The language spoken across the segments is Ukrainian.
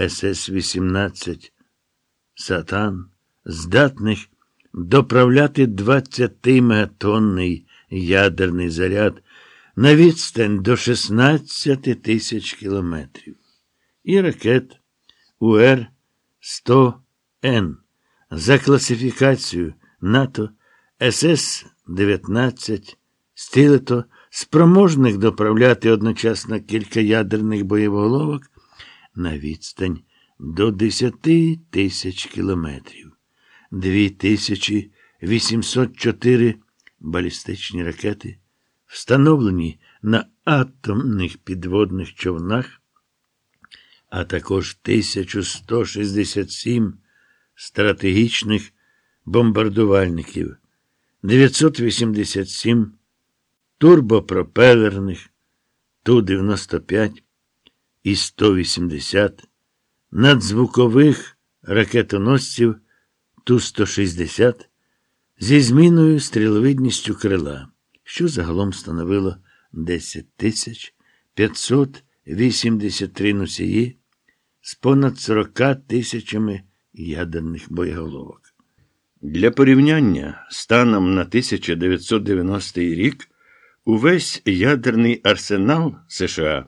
СС-18 Сатан, здатних доправляти 20-мегатонний ядерний заряд на відстань до 16 тисяч кілометрів. І ракет УР-100Н за класифікацією НАТО СС-19 стілето спроможних доправляти одночасно кілька ядерних боєголовок на відстань до 10 тисяч кілометрів. 2804 балістичні ракети, встановлені на атомних підводних човнах, а також 1167 стратегічних бомбардувальників, 987 турбопропелерних Ту-95 і 180 надзвукових ракетоносців Ту-160 зі зміною стріловидністю крила, що загалом становило 10 тисяч 583 носії з понад 40 тисячами ядерних боєголовок. Для порівняння станом на 1990 рік увесь ядерний арсенал США,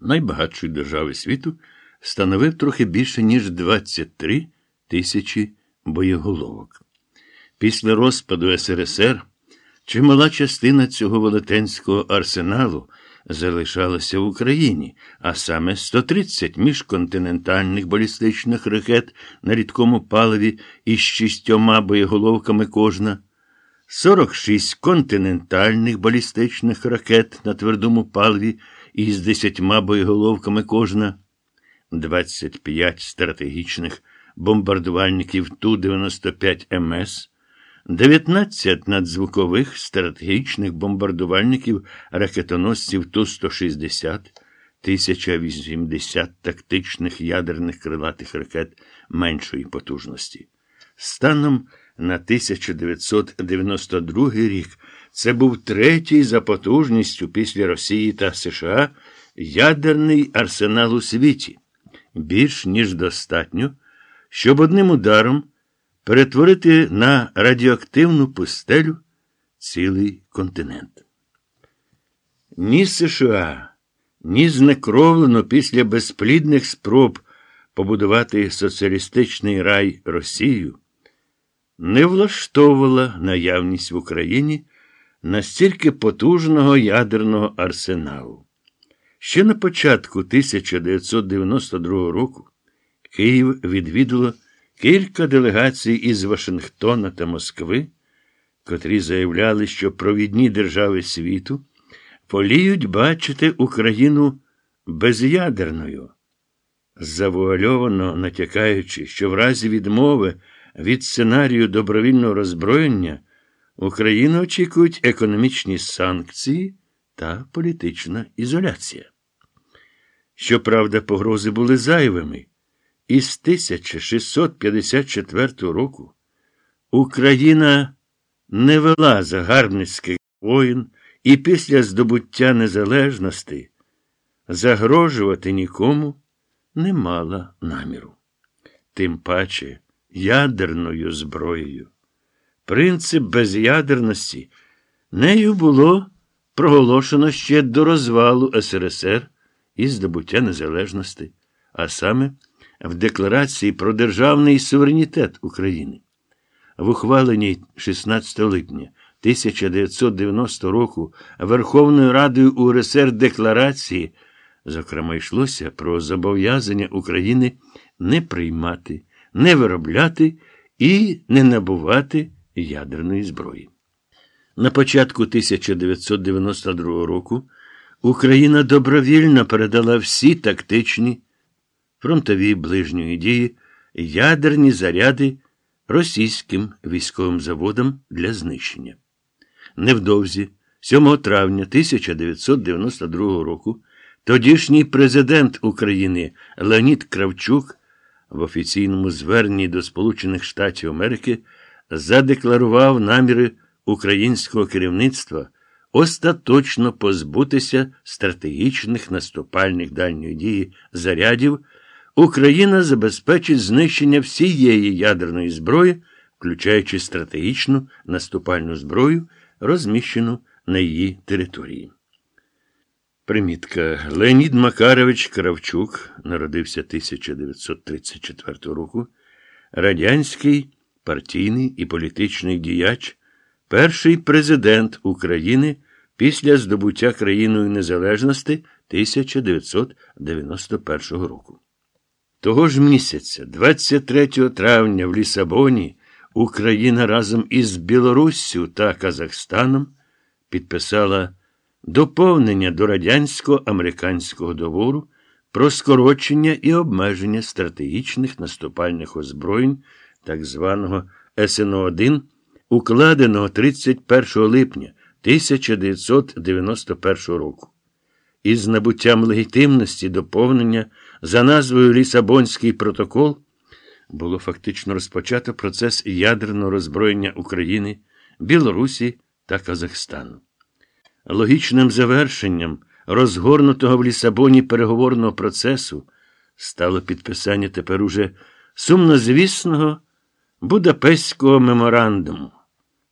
найбагатшої держави світу, становив трохи більше, ніж 23 тисячі боєголовок. Після розпаду СРСР чимала частина цього велетенського арсеналу залишалася в Україні, а саме 130 міжконтинентальних балістичних ракет на рідкому паливі із шістьома боєголовками кожна, 46 континентальних балістичних ракет на твердому паливі із 10 боєголовками кожна, 25 стратегічних бомбардувальників Ту-95 МС, 19 надзвукових стратегічних бомбардувальників ракетоносців Ту-160, 1080 тактичних ядерних крилатих ракет меншої потужності. Станом на 1992 рік це був третій за потужністю після Росії та США ядерний арсенал у світі, більш ніж достатньо, щоб одним ударом перетворити на радіоактивну пустелю цілий континент. Ні США, ні знекровлено після безплідних спроб побудувати соціалістичний рай Росію, не влаштовувала наявність в Україні настільки потужного ядерного арсеналу. Ще на початку 1992 року Київ відвідало кілька делегацій із Вашингтона та Москви, котрі заявляли, що провідні держави світу поліють бачити Україну безядерною, завуальовано натякаючи, що в разі відмови від сценарію добровільного роззброєння Україну очікують економічні санкції та політична ізоляція. Щоправда, погрози були зайвими. Із 1654 року Україна не вела загарбницьких воїн і після здобуття незалежності загрожувати нікому не мала наміру. Тим паче ядерною зброєю. Принцип безядерності нею було проголошено ще до розвалу СРСР і здобуття незалежності, а саме в Декларації про державний суверенітет України. В ухваленій 16 липня 1990 року Верховною Радою УРСР Декларації, зокрема, йшлося про зобов'язання України не приймати, не виробляти і не набувати ядерної зброї. На початку 1992 року Україна добровільно передала всі тактичні фронтові ближньої дії ядерні заряди російським військовим заводам для знищення. Невдовзі, 7 травня 1992 року, тодішній президент України Леонід Кравчук в офіційному зверненні до Сполучених Штатів Америки задекларував наміри українського керівництва остаточно позбутися стратегічних наступальних дальньої дії зарядів Україна забезпечить знищення всієї ядерної зброї, включаючи стратегічну наступальну зброю, розміщену на її території. Примітка Леонід Макарович Кравчук народився 1934 року. Радянський партійний і політичний діяч, перший президент України після здобуття країною незалежності 1991 року. Того ж місяця, 23 травня в Лісабоні, Україна разом із Білоруссю та Казахстаном підписала доповнення до радянсько-американського договору про скорочення і обмеження стратегічних наступальних озброєнь так званого СНО-1, укладеного 31 липня 1991 року. Із набуттям легітимності доповнення за назвою Лісабонський протокол було фактично розпочато процес ядерного роззброєння України, Білорусі та Казахстану. Логічним завершенням розгорнутого в Лісабоні переговорного процесу стало підписання тепер уже сумнозвісного Будапештського меморандуму.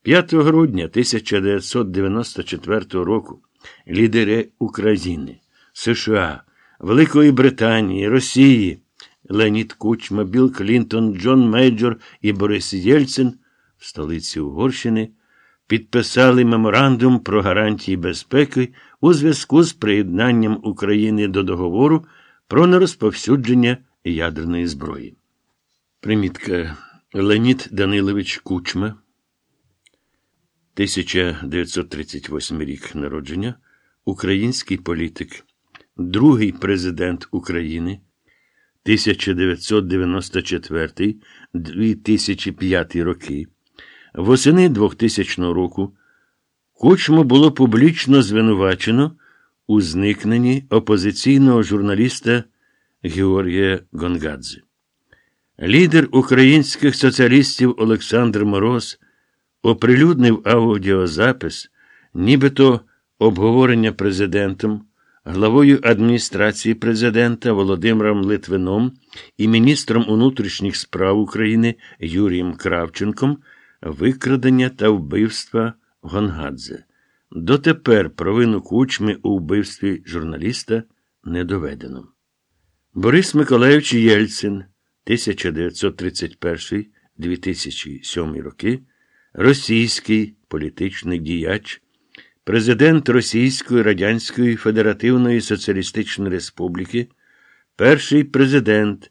5 грудня 1994 року лідери України, США, Великої Британії, Росії, Леонід Кучма, Білл Клінтон, Джон Мейджор і Борис Єльцин в столиці Угорщини підписали меморандум про гарантії безпеки у зв'язку з приєднанням України до договору про нерозповсюдження ядерної зброї. Примітка. Леонід Данилович Кучма, 1938 рік народження, український політик, другий президент України. 1994-2005 роки. Восени 2000 року Кучму було публічно звинувачено у зникненні опозиційного журналіста Георгія Гонгадзе. Лідер українських соціалістів Олександр Мороз оприлюднив аудіозапис, нібито обговорення президентом, главою адміністрації президента Володимиром Литвином і міністром внутрішніх справ України Юрієм Кравченком викрадення та вбивства Гонгадзе. Дотепер провину кучми у вбивстві журналіста не доведено. Борис Миколаївич Єльцин 1931-2007 роки, російський політичний діяч, президент Російської Радянської Федеративної Соціалістичної Республіки, перший президент